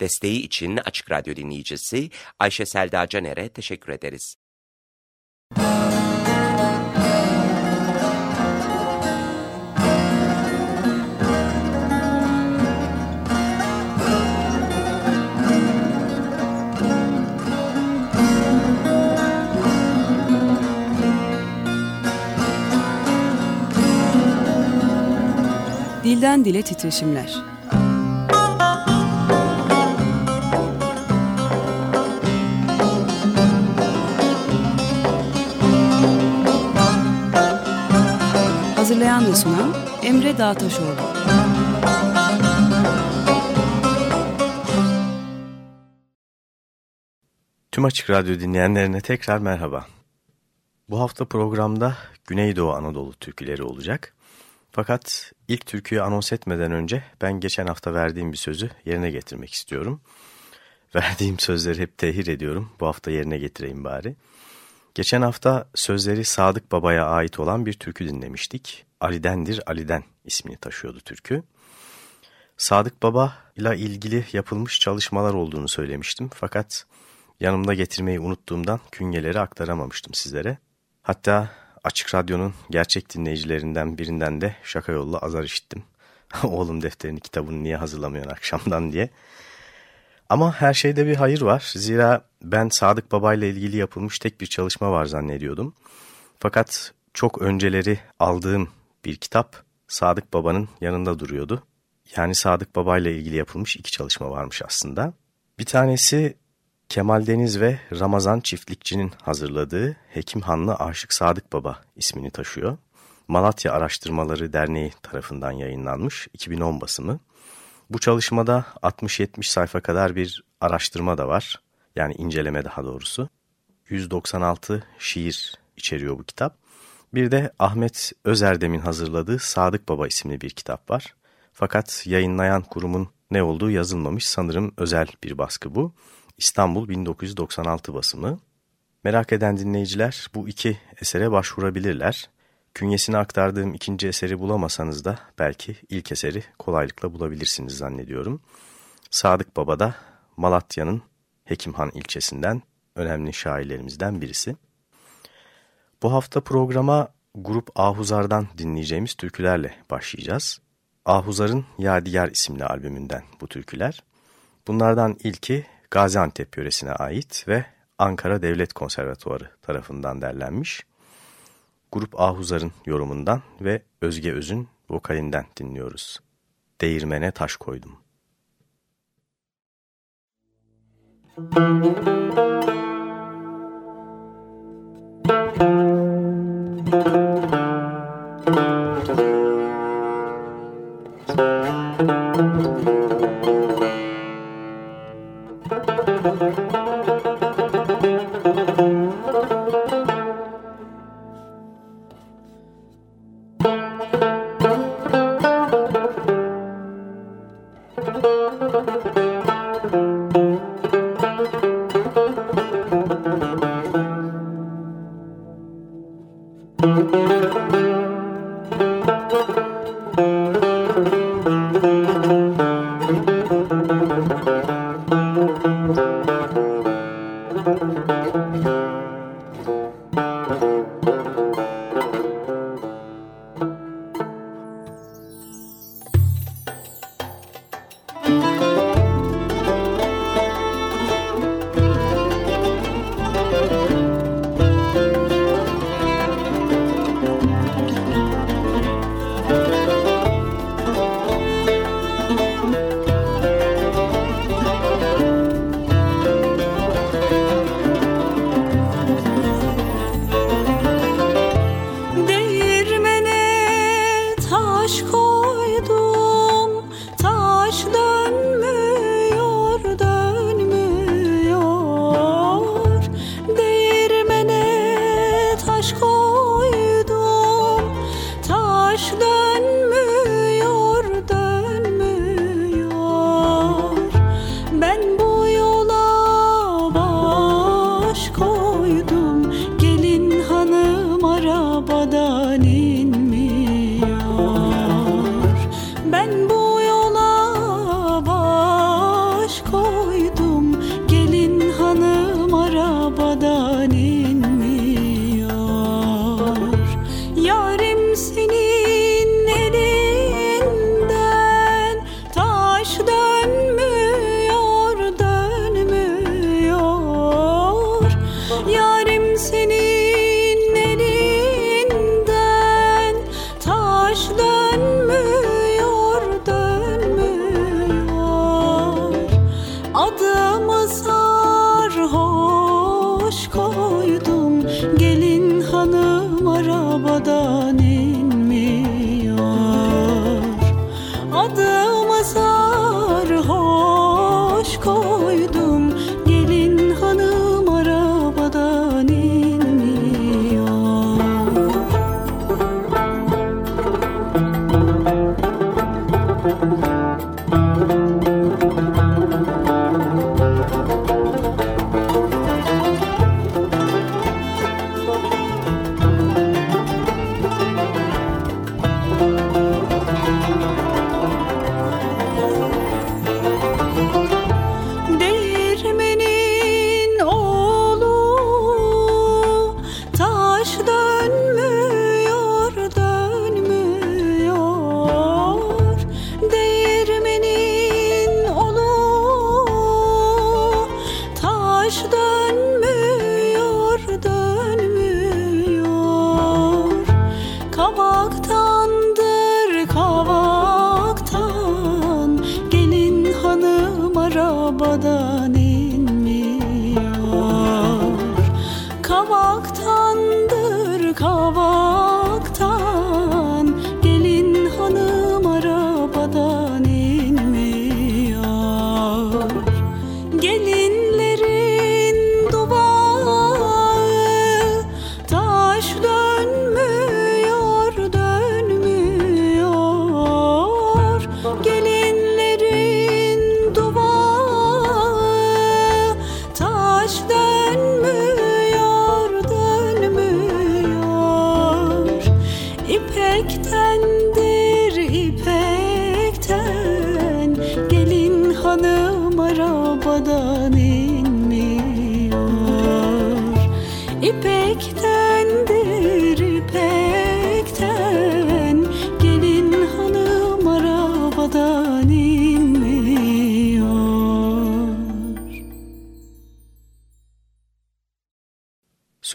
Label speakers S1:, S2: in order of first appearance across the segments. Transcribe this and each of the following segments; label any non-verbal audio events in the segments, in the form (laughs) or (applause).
S1: Desteği için Açık Radyo dinleyicisi Ayşe Selda Caner'e teşekkür ederiz.
S2: Dilden Dile Titreşimler Hazırlayan ve sunan Emre Dağtaşoğlu
S3: Tüm Açık Radyo dinleyenlerine tekrar merhaba. Bu hafta programda Güneydoğu Anadolu türküleri olacak. Fakat ilk türküyü anons etmeden önce ben geçen hafta verdiğim bir sözü yerine getirmek istiyorum. Verdiğim sözleri hep tehir ediyorum. Bu hafta yerine getireyim bari. Geçen hafta sözleri Sadık Baba'ya ait olan bir türkü dinlemiştik. Ali'dendir Ali'den ismini taşıyordu türkü. Sadık Baba ile ilgili yapılmış çalışmalar olduğunu söylemiştim. Fakat yanımda getirmeyi unuttuğumdan künyeleri aktaramamıştım sizlere. Hatta Açık Radyo'nun gerçek dinleyicilerinden birinden de şaka yolla azar işittim. (laughs) Oğlum defterini kitabını niye hazırlamıyorsun akşamdan diye. Ama her şeyde bir hayır var. Zira ben Sadık Baba ile ilgili yapılmış tek bir çalışma var zannediyordum. Fakat çok önceleri aldığım bir kitap Sadık Baba'nın yanında duruyordu. Yani Sadık Baba ile ilgili yapılmış iki çalışma varmış aslında. Bir tanesi Kemal Deniz ve Ramazan Çiftlikçi'nin hazırladığı Hekim Hanlı Aşık Sadık Baba ismini taşıyor. Malatya Araştırmaları Derneği tarafından yayınlanmış 2010 basımı. Bu çalışmada 60-70 sayfa kadar bir araştırma da var. Yani inceleme daha doğrusu. 196 şiir içeriyor bu kitap. Bir de Ahmet Özerdem'in hazırladığı Sadık Baba isimli bir kitap var. Fakat yayınlayan kurumun ne olduğu yazılmamış sanırım özel bir baskı bu. İstanbul 1996 basımı. Merak eden dinleyiciler bu iki esere başvurabilirler. Künyesini aktardığım ikinci eseri bulamasanız da belki ilk eseri kolaylıkla bulabilirsiniz zannediyorum. Sadık Baba da Malatya'nın Hekimhan ilçesinden önemli şairlerimizden birisi. Bu hafta programa Grup Ahuzar'dan dinleyeceğimiz türkülerle başlayacağız. Ahuzar'ın Yadigar isimli albümünden bu türküler. Bunlardan ilki Gaziantep yöresine ait ve Ankara Devlet Konservatuarı tarafından derlenmiş. Grup Ahuzar'ın yorumundan ve Özge Öz'ün vokalinden dinliyoruz. Değirmene taş koydum. Müzik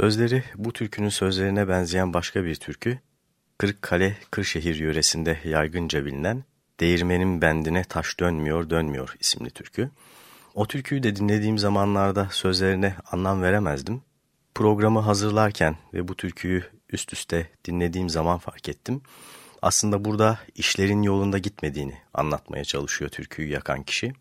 S3: Sözleri bu türkünün sözlerine benzeyen başka bir türkü, Kırıkkale, Kırşehir yöresinde yaygınca bilinen Değirmenin Bendine Taş Dönmüyor Dönmüyor isimli türkü. O türküyü de dinlediğim zamanlarda sözlerine anlam veremezdim. Programı hazırlarken ve bu türküyü üst üste dinlediğim zaman fark ettim. Aslında burada işlerin yolunda gitmediğini anlatmaya çalışıyor türküyü yakan kişi.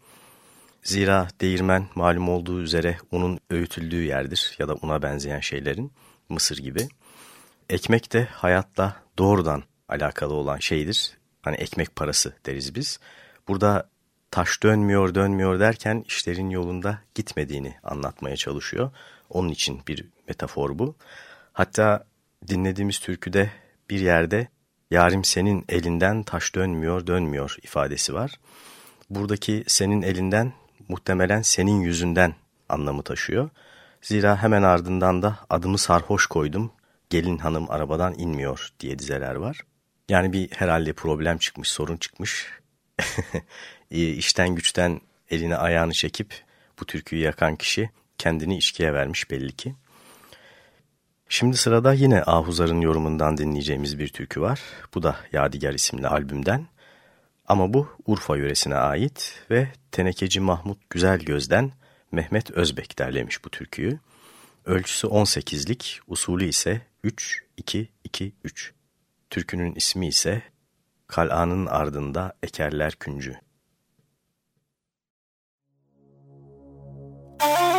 S3: Zira değirmen malum olduğu üzere unun öğütüldüğü yerdir ya da una benzeyen şeylerin, mısır gibi. Ekmek de hayatla doğrudan alakalı olan şeydir. Hani ekmek parası deriz biz. Burada taş dönmüyor dönmüyor derken işlerin yolunda gitmediğini anlatmaya çalışıyor. Onun için bir metafor bu. Hatta dinlediğimiz türküde bir yerde yarim senin elinden taş dönmüyor dönmüyor ifadesi var. Buradaki senin elinden muhtemelen senin yüzünden anlamı taşıyor. Zira hemen ardından da adımı sarhoş koydum, gelin hanım arabadan inmiyor diye dizeler var. Yani bir herhalde problem çıkmış, sorun çıkmış. (laughs) İşten güçten elini ayağını çekip bu türküyü yakan kişi kendini içkiye vermiş belli ki. Şimdi sırada yine Ahuzar'ın yorumundan dinleyeceğimiz bir türkü var. Bu da Yadigar isimli albümden. Ama bu Urfa yöresine ait ve Tenekeci Mahmut Güzelgöz'den Mehmet Özbek derlemiş bu türküyü. Ölçüsü 18'lik, usulü ise 3-2-2-3. Türkünün ismi ise Kal'anın ardında ekerler küncü. Dinlediğimiz (laughs)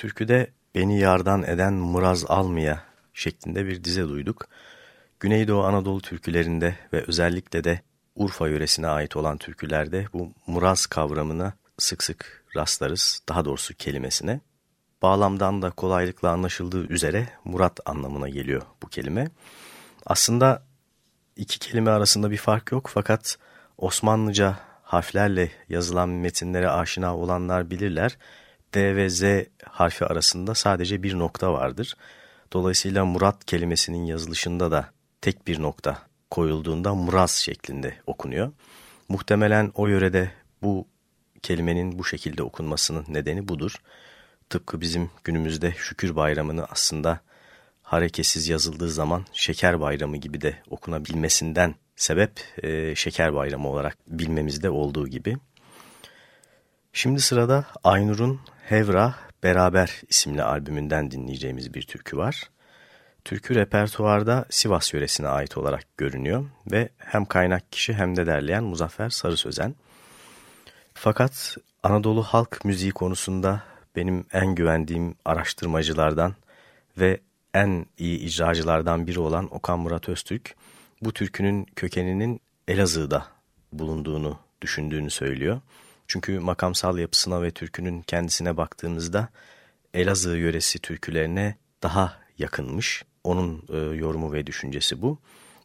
S3: türküde beni yardan eden muraz almaya şeklinde bir dize duyduk. Güneydoğu Anadolu türkülerinde ve özellikle de Urfa yöresine ait olan türkülerde bu muraz kavramına sık sık rastlarız. Daha doğrusu kelimesine. Bağlamdan da kolaylıkla anlaşıldığı üzere murat anlamına geliyor bu kelime. Aslında iki kelime arasında bir fark yok fakat Osmanlıca harflerle yazılan metinlere aşina olanlar bilirler. D ve Z harfi arasında sadece bir nokta vardır. Dolayısıyla Murat kelimesinin yazılışında da tek bir nokta koyulduğunda Muraz şeklinde okunuyor. Muhtemelen o yörede bu kelimenin bu şekilde okunmasının nedeni budur. Tıpkı bizim günümüzde şükür bayramını aslında hareketsiz yazıldığı zaman şeker bayramı gibi de okunabilmesinden sebep e, şeker bayramı olarak bilmemizde olduğu gibi. Şimdi sırada Aynur'un Hevra Beraber isimli albümünden dinleyeceğimiz bir türkü var. Türkü repertuarda Sivas yöresine ait olarak görünüyor ve hem kaynak kişi hem de derleyen Muzaffer Sarı Sözen. Fakat Anadolu halk müziği konusunda benim en güvendiğim araştırmacılardan ve en iyi icracılardan biri olan Okan Murat Öztürk, bu türkünün kökeninin Elazığ'da bulunduğunu düşündüğünü söylüyor. Çünkü makamsal yapısına ve türkünün kendisine baktığımızda Elazığ yöresi türkülerine daha yakınmış. Onun e, yorumu ve düşüncesi bu.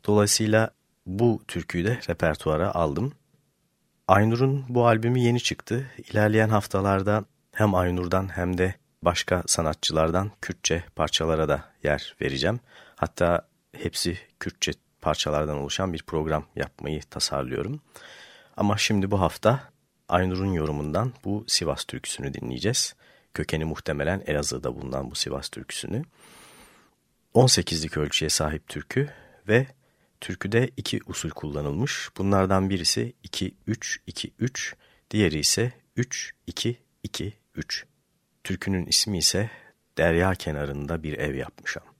S3: Dolayısıyla bu türküyü de repertuara aldım. Aynur'un bu albümü yeni çıktı. İlerleyen haftalarda hem Aynur'dan hem de başka sanatçılardan Kürtçe parçalara da yer vereceğim. Hatta hepsi Kürtçe parçalardan oluşan bir program yapmayı tasarlıyorum. Ama şimdi bu hafta Aynur'un yorumundan bu Sivas türküsünü dinleyeceğiz. Kökeni muhtemelen Elazığ'da bulunan bu Sivas türküsünü. 18'lik ölçüye sahip türkü ve türküde iki usul kullanılmış. Bunlardan birisi 2-3-2-3, diğeri ise 3-2-2-3. Türkünün ismi ise Derya kenarında bir ev yapmışam.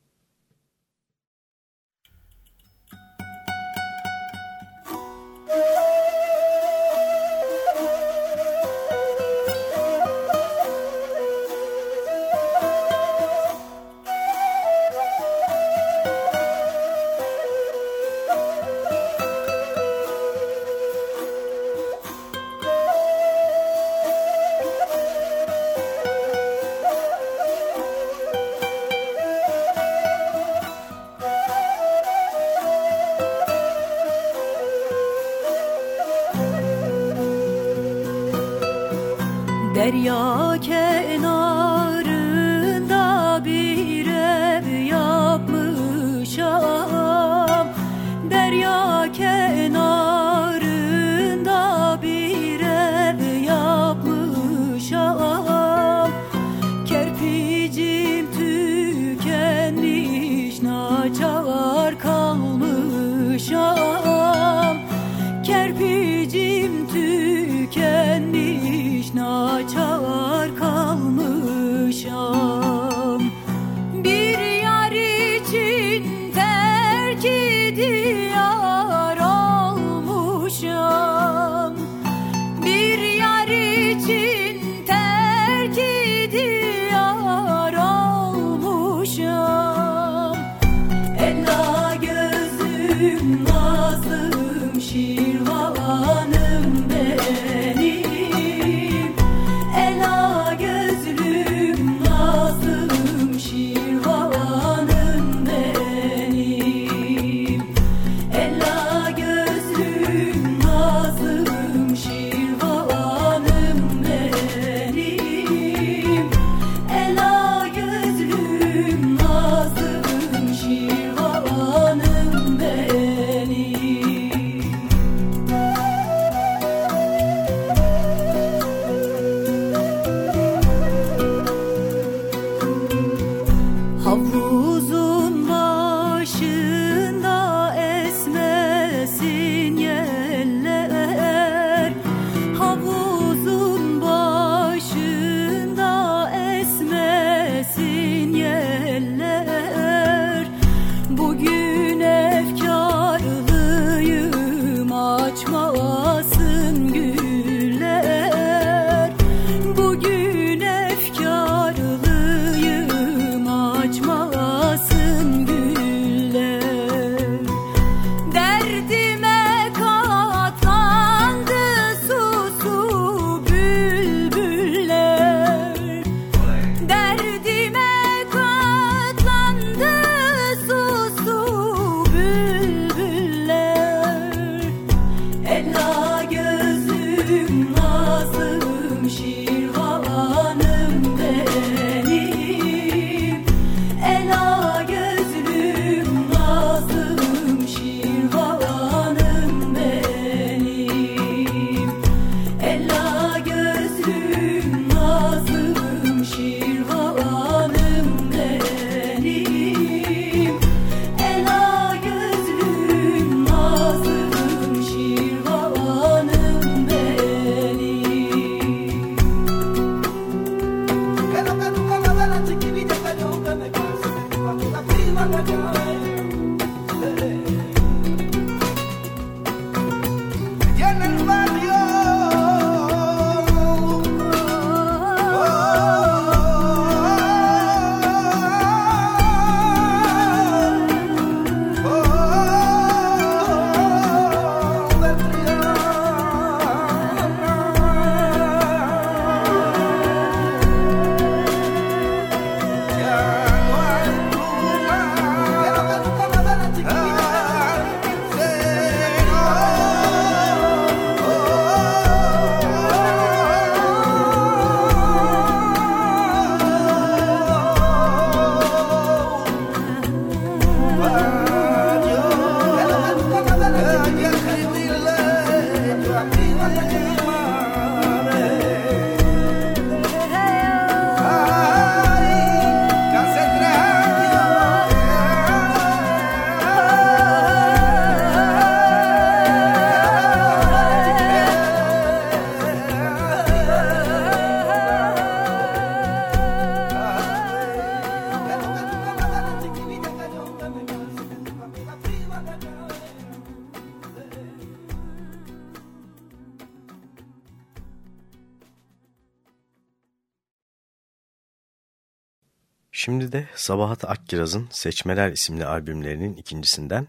S3: Sabahat Akkiraz'ın Seçmeler isimli albümlerinin ikincisinden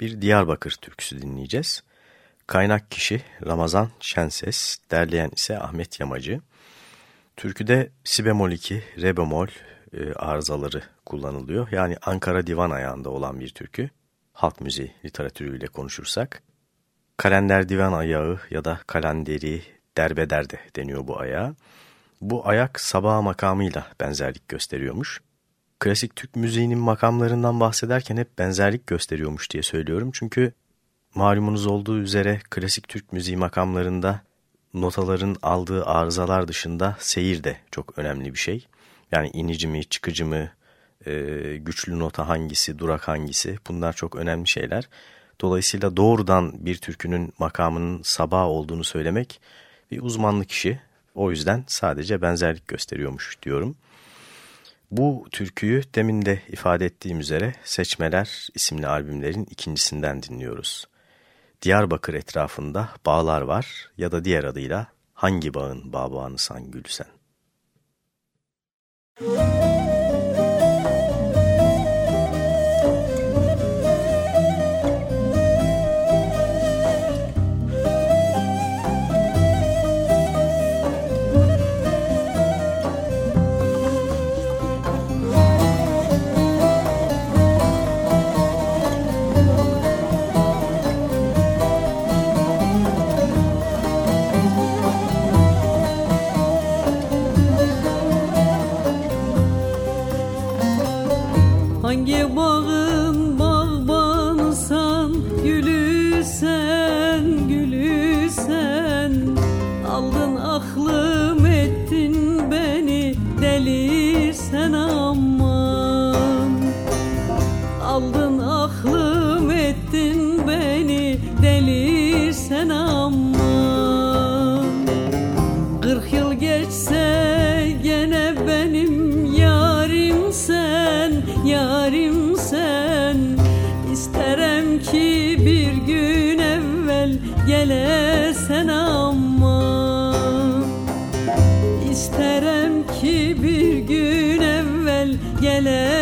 S3: bir Diyarbakır türküsü dinleyeceğiz. Kaynak kişi Ramazan Şenses, derleyen ise Ahmet Yamacı. Türküde si bemol 2, re bemol e, arızaları kullanılıyor. Yani Ankara divan ayağında olan bir türkü. Halk müziği literatürüyle konuşursak. Kalender divan ayağı ya da kalenderi derbeder de deniyor bu ayağa. Bu ayak sabah makamıyla benzerlik gösteriyormuş. Klasik Türk müziğinin makamlarından bahsederken hep benzerlik gösteriyormuş diye söylüyorum. Çünkü malumunuz olduğu üzere klasik Türk müziği makamlarında notaların aldığı arızalar dışında seyir de çok önemli bir şey. Yani inici mi, çıkıcı mı, e, güçlü nota hangisi, durak hangisi bunlar çok önemli şeyler. Dolayısıyla doğrudan bir türkünün makamının sabah olduğunu söylemek bir uzmanlık işi. O yüzden sadece benzerlik gösteriyormuş diyorum. Bu türküyü demin de ifade ettiğim üzere Seçmeler isimli albümlerin ikincisinden dinliyoruz. Diyarbakır etrafında bağlar var ya da diğer adıyla Hangi Bağın Bağbağını San Gülsen. Müzik
S4: Öldüm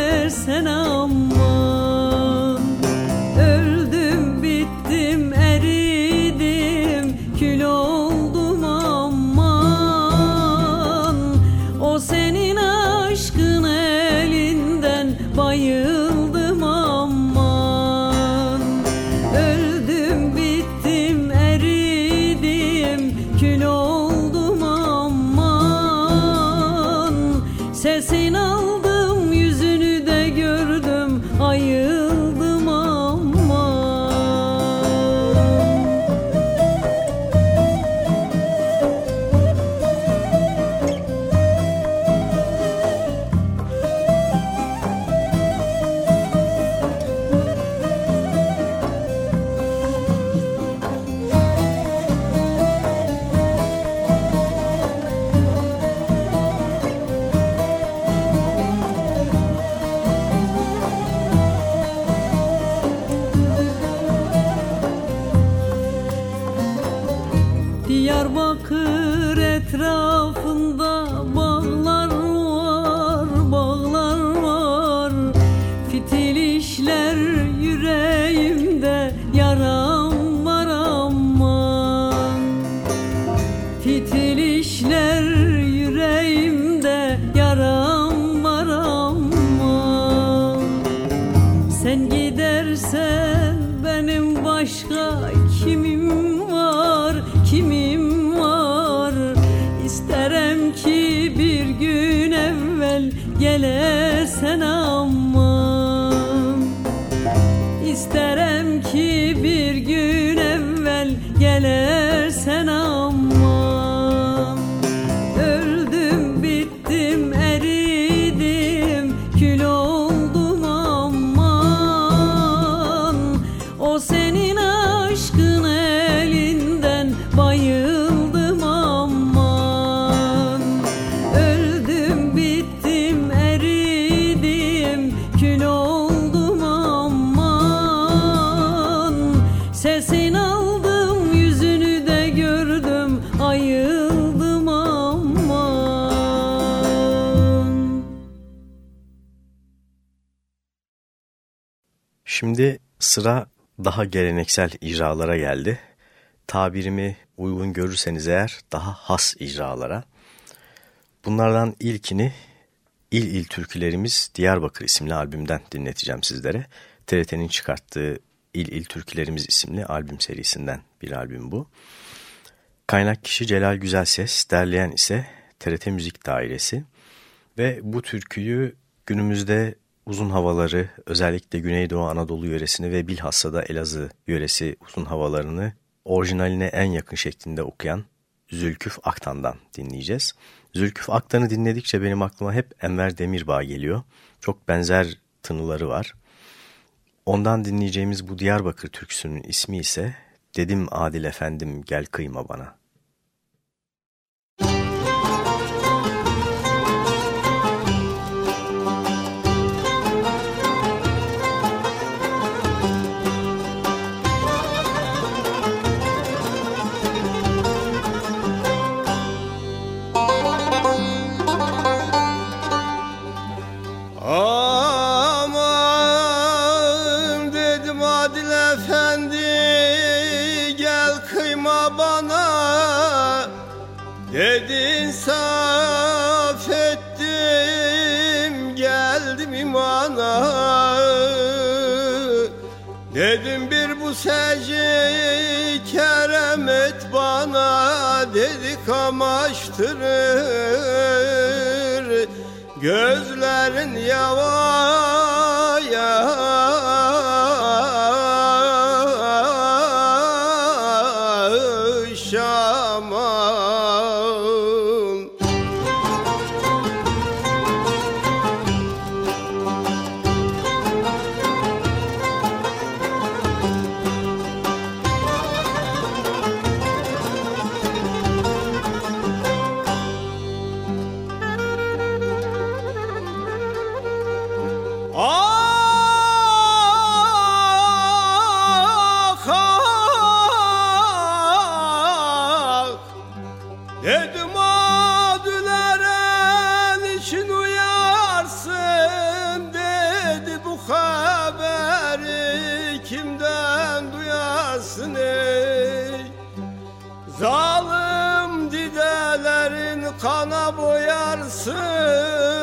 S4: Sen gidersen benim başka kimim var, kimim var? İsterim ki bir gün evvel gelesen aman. İsterim ki bir gün evvel gelersen
S3: sıra daha geleneksel icralara geldi. Tabirimi uygun görürseniz eğer daha has icralara. Bunlardan ilkini İl İl Türkülerimiz Diyarbakır isimli albümden dinleteceğim sizlere. TRT'nin çıkarttığı İl İl Türkülerimiz isimli albüm serisinden bir albüm bu. Kaynak kişi Celal Güzelses, derleyen ise TRT Müzik Dairesi. Ve bu türküyü günümüzde uzun havaları özellikle Güneydoğu Anadolu yöresini ve bilhassa da Elazığ yöresi uzun havalarını orijinaline en yakın şeklinde okuyan Zülküf Aktan'dan dinleyeceğiz. Zülküf Aktan'ı dinledikçe benim aklıma hep Enver Demirbağ geliyor. Çok benzer tınıları var. Ondan dinleyeceğimiz bu Diyarbakır türküsünün ismi ise Dedim Adil Efendim Gel Kıyma Bana.
S5: Dedim bir bu seci kerem et bana Dedi kamaştırır Gözlerin yava yaşaman kana boyarsın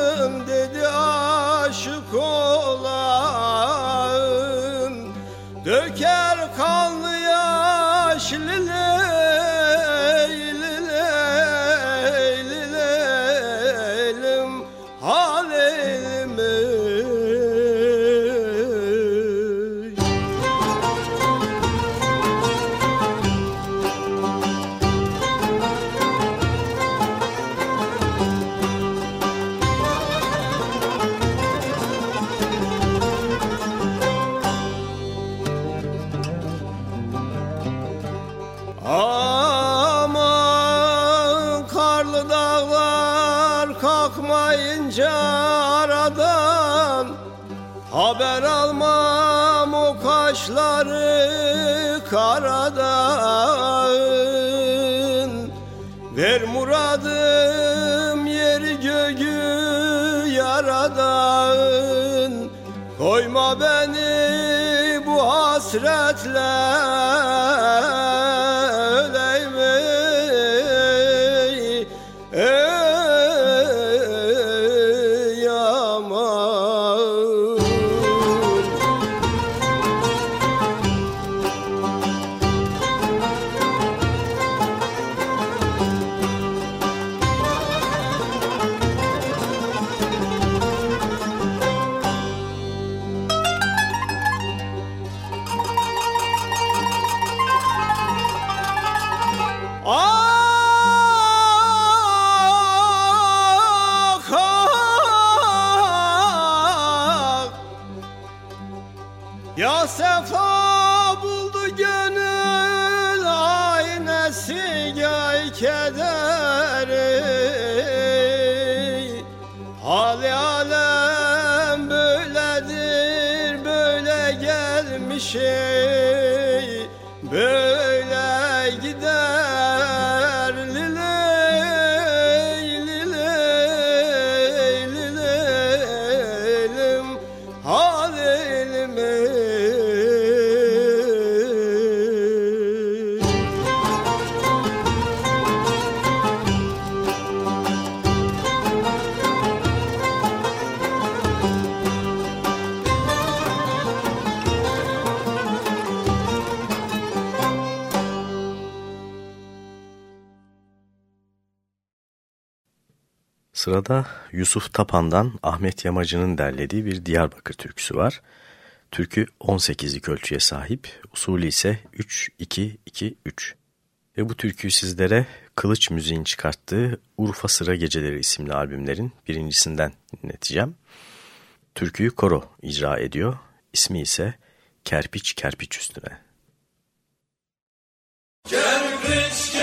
S3: Sırada Yusuf Tapan'dan Ahmet Yamacı'nın derlediği bir Diyarbakır türküsü var. Türkü 18'lik ölçüye sahip, usulü ise 3-2-2-3. Ve bu türküyü sizlere Kılıç Müziğin çıkarttığı Urfa Sıra Geceleri isimli albümlerin birincisinden dinleteceğim. Türküyü koro icra ediyor, ismi ise Kerpiç Kerpiç Üstüne.
S6: Kerpiç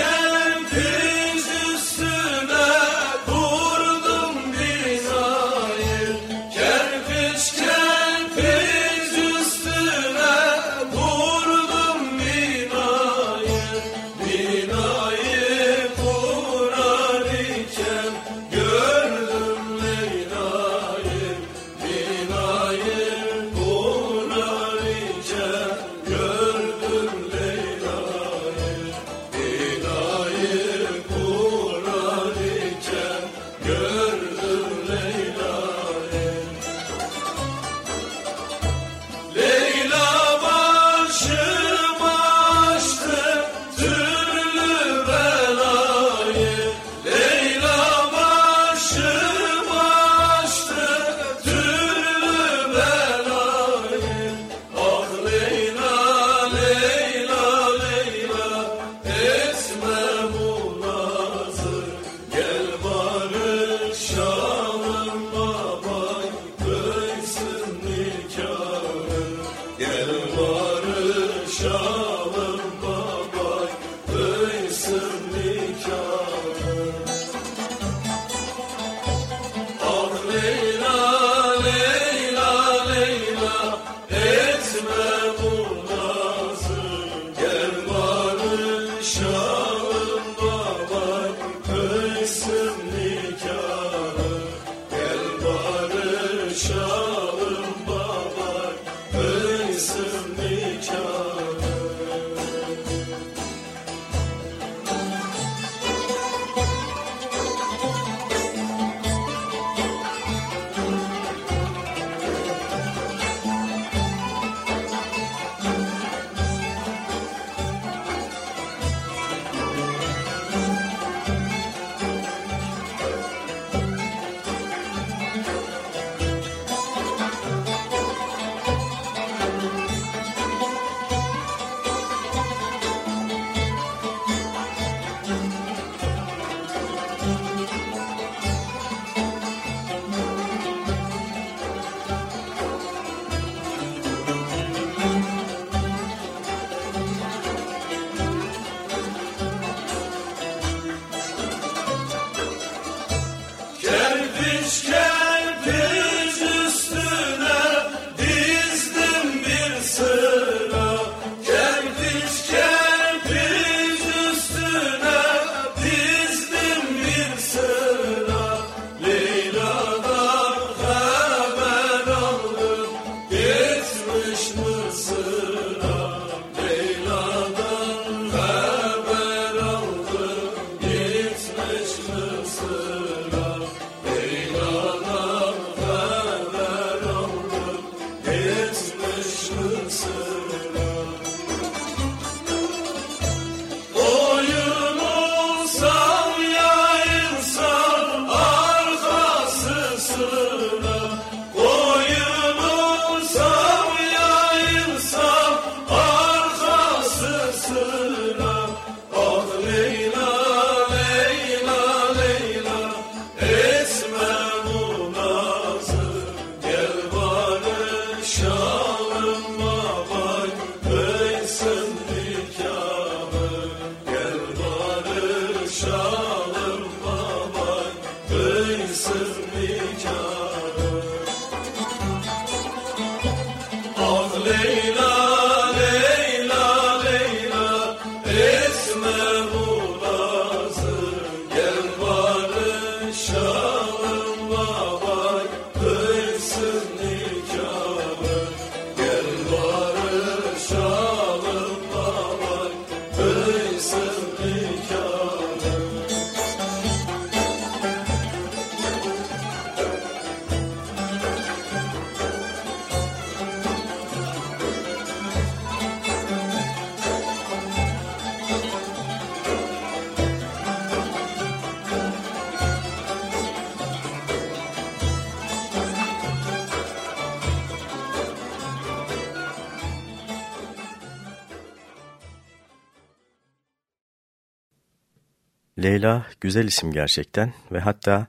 S3: Leyla güzel isim gerçekten ve hatta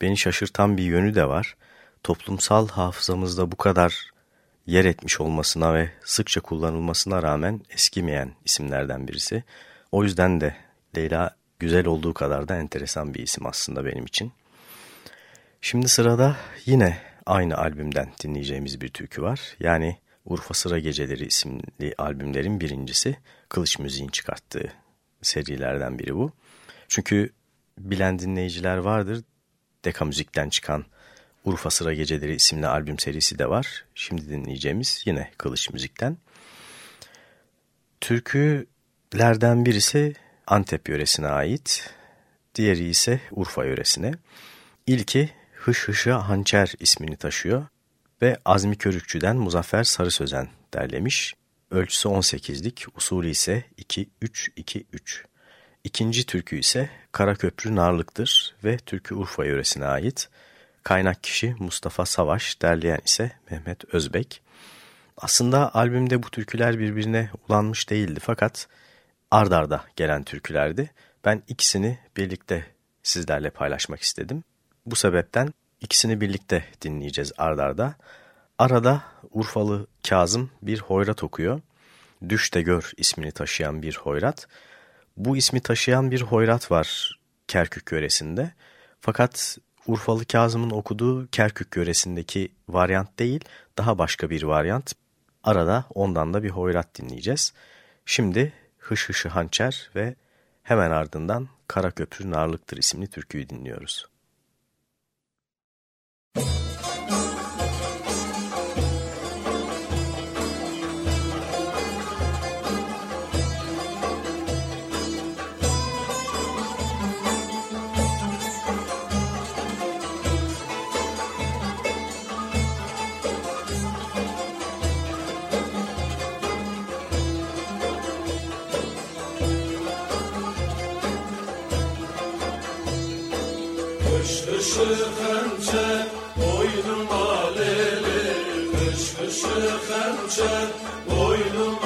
S3: beni şaşırtan bir yönü de var. Toplumsal hafızamızda bu kadar yer etmiş olmasına ve sıkça kullanılmasına rağmen eskimeyen isimlerden birisi. O yüzden de Leyla güzel olduğu kadar da enteresan bir isim aslında benim için. Şimdi sırada yine aynı albümden dinleyeceğimiz bir türkü var. Yani Urfa Sıra Geceleri isimli albümlerin birincisi Kılıç Müziğin çıkarttığı serilerden biri bu. Çünkü bilen dinleyiciler vardır. Deka Müzik'ten çıkan Urfa Sıra Geceleri isimli albüm serisi de var. Şimdi dinleyeceğimiz yine Kılıç Müzik'ten. Türkülerden birisi Antep yöresine ait, diğeri ise Urfa yöresine. İlki Hış Hışı Hançer ismini taşıyor ve Azmi Körükçü'den Muzaffer Sarı Sözen derlemiş. Ölçüsü 18'lik, usulü ise 2-3-2-3. İkinci türkü ise Karaköprü Narlık'tır ve türkü Urfa yöresine ait. Kaynak kişi Mustafa Savaş, derleyen ise Mehmet Özbek. Aslında albümde bu türküler birbirine ulanmış değildi fakat ard arda gelen türkülerdi. Ben ikisini birlikte sizlerle paylaşmak istedim. Bu sebepten ikisini birlikte dinleyeceğiz ard arda. Arada Urfalı Kazım bir hoyrat okuyor. Düş de Gör ismini taşıyan bir hoyrat. Bu ismi taşıyan bir hoyrat var Kerkük yöresinde. Fakat Urfalı Kazım'ın okuduğu Kerkük yöresindeki varyant değil, daha başka bir varyant. Arada ondan da bir hoyrat dinleyeceğiz. Şimdi Hış Hışı Hançer ve hemen ardından Kara Köprü Narlıktır isimli türküyü dinliyoruz. Müzik
S6: kışı hançer boynuma leli Kış kışı hançer boynuma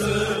S6: Batı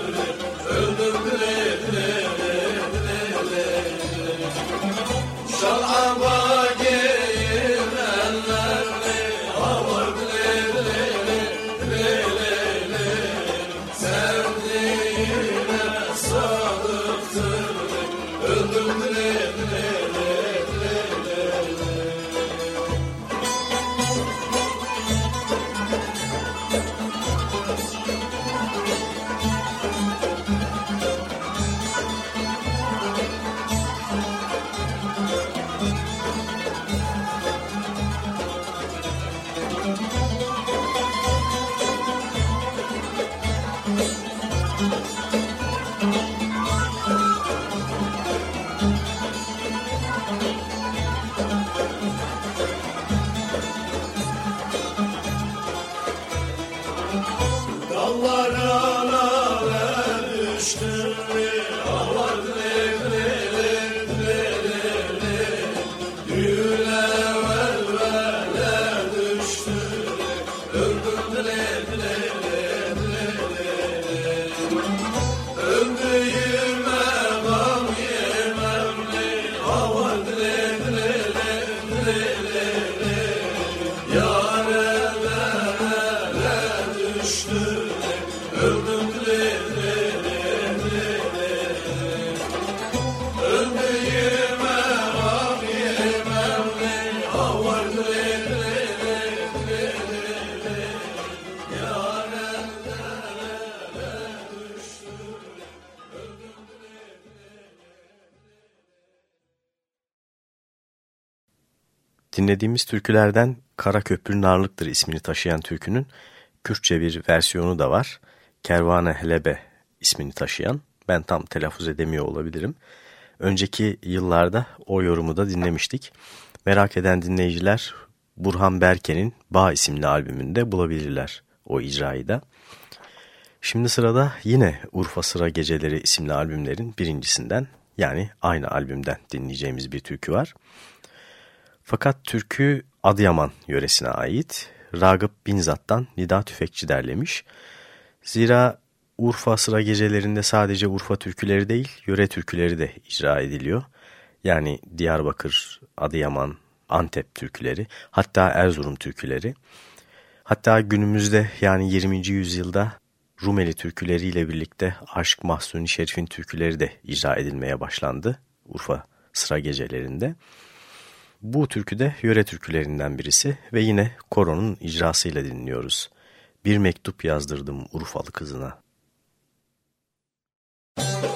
S3: Dinlediğimiz türkülerden Kara Köprü Narlıktır ismini taşıyan türkünün Kürtçe bir versiyonu da var. Kervane Helebe ismini taşıyan. Ben tam telaffuz edemiyor olabilirim. Önceki yıllarda o yorumu da dinlemiştik. Merak eden dinleyiciler Burhan Berke'nin Bağ isimli albümünde bulabilirler o icrayı da. Şimdi sırada yine Urfa Sıra Geceleri isimli albümlerin birincisinden yani aynı albümden dinleyeceğimiz bir türkü var. Fakat türkü Adıyaman yöresine ait. Ragıp Binzat'tan Nida Tüfekçi derlemiş. Zira Urfa sıra gecelerinde sadece Urfa türküleri değil, yöre türküleri de icra ediliyor. Yani Diyarbakır, Adıyaman, Antep türküleri, hatta Erzurum türküleri. Hatta günümüzde yani 20. yüzyılda Rumeli türküleriyle birlikte Aşk Mahsuni Şerif'in türküleri de icra edilmeye başlandı Urfa sıra gecelerinde. Bu türkü de yöre türkülerinden birisi ve yine koronun icrasıyla dinliyoruz. Bir mektup yazdırdım Urfalı kızına.
S6: Bir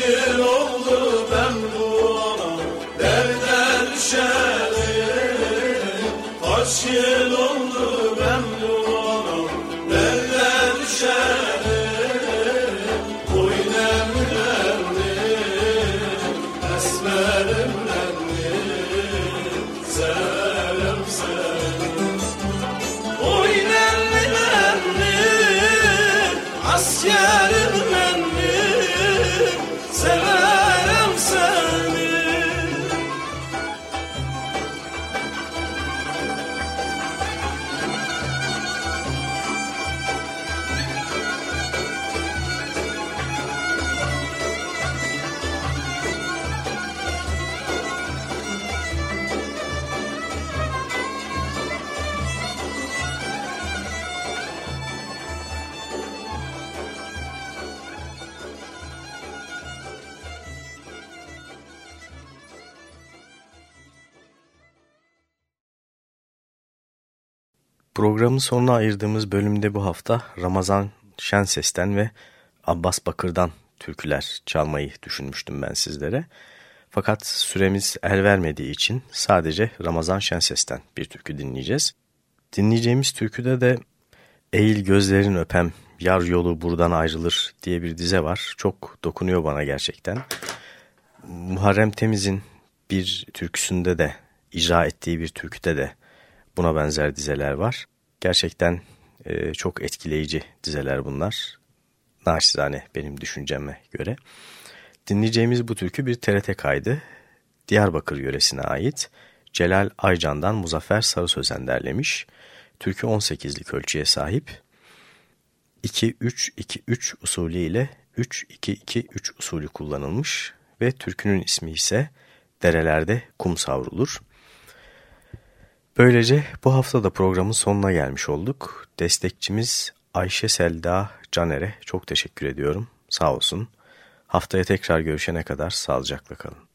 S3: Yeşil sonuna ayırdığımız bölümde bu hafta Ramazan Şenses'ten ve Abbas Bakır'dan türküler çalmayı düşünmüştüm ben sizlere. Fakat süremiz el vermediği için sadece Ramazan Şenses'ten bir türkü dinleyeceğiz. Dinleyeceğimiz türküde de Eğil gözlerin öpem, yar yolu buradan ayrılır diye bir dize var. Çok dokunuyor bana gerçekten. Muharrem Temiz'in bir türküsünde de, icra ettiği bir türküde de buna benzer dizeler var. Gerçekten e, çok etkileyici dizeler bunlar. Naçizane benim düşünceme göre. Dinleyeceğimiz bu türkü bir TRT kaydı. Diyarbakır yöresine ait. Celal Aycan'dan Muzaffer Sarı Sözen derlemiş. Türkü 18'lik ölçüye sahip. 2-3-2-3 usulü ile 3-2-2-3 usulü kullanılmış ve türkünün ismi ise Derelerde Kum Savrulur. Böylece bu hafta da programın sonuna gelmiş olduk. Destekçimiz Ayşe Selda Caner'e çok teşekkür ediyorum. Sağ olsun.
S7: Haftaya tekrar görüşene kadar sağlıcakla kalın.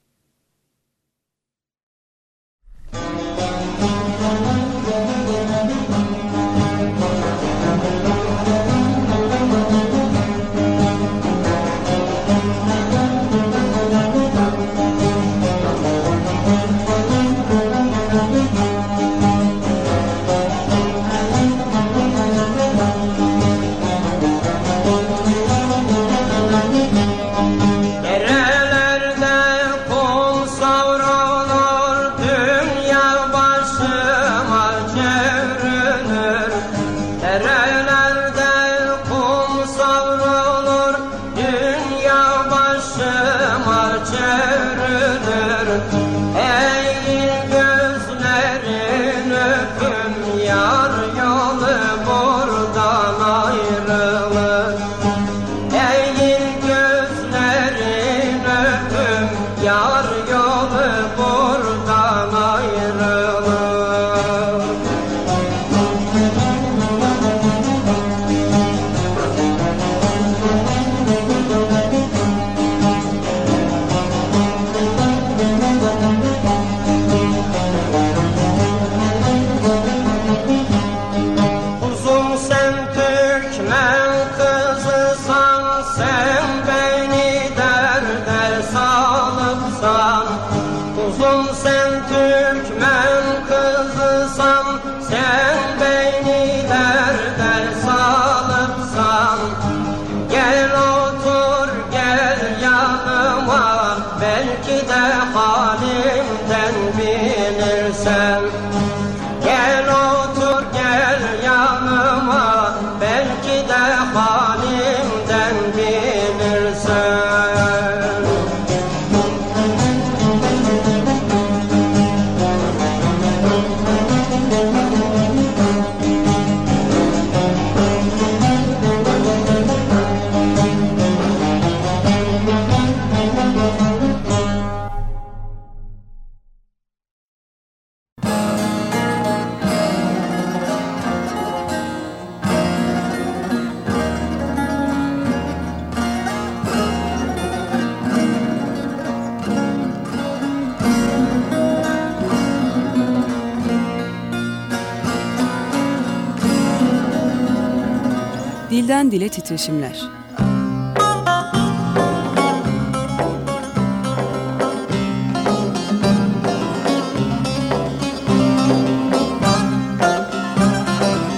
S2: Dilden dile titreşimler.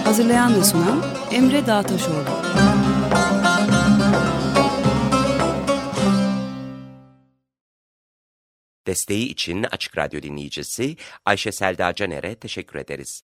S2: Hazırlayan ve sunan Emre Dağtaşoğlu.
S1: Desteği için Açık Radyo dinleyicisi Ayşe Selda Caner'e teşekkür ederiz.